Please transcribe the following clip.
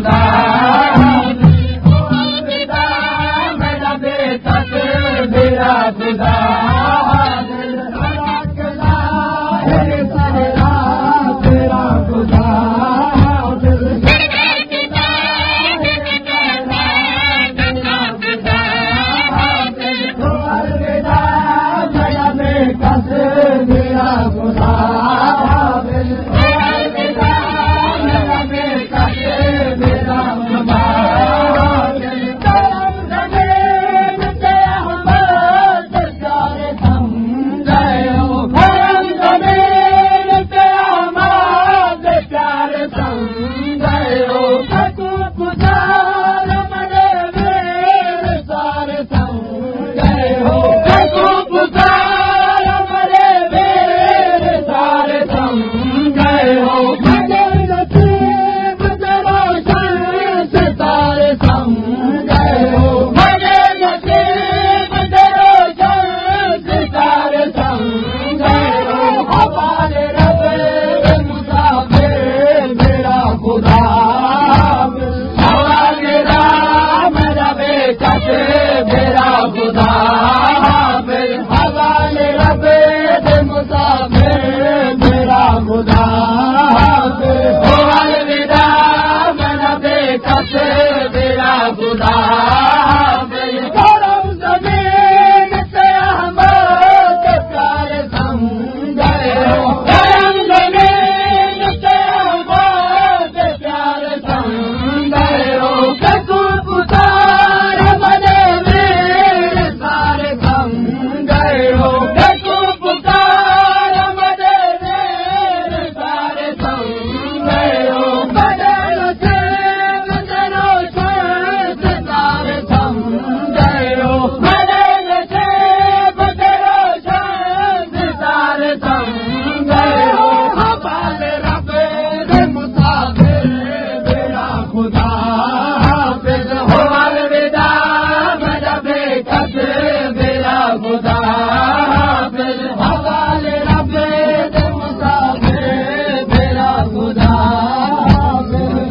Sudan. समुदाय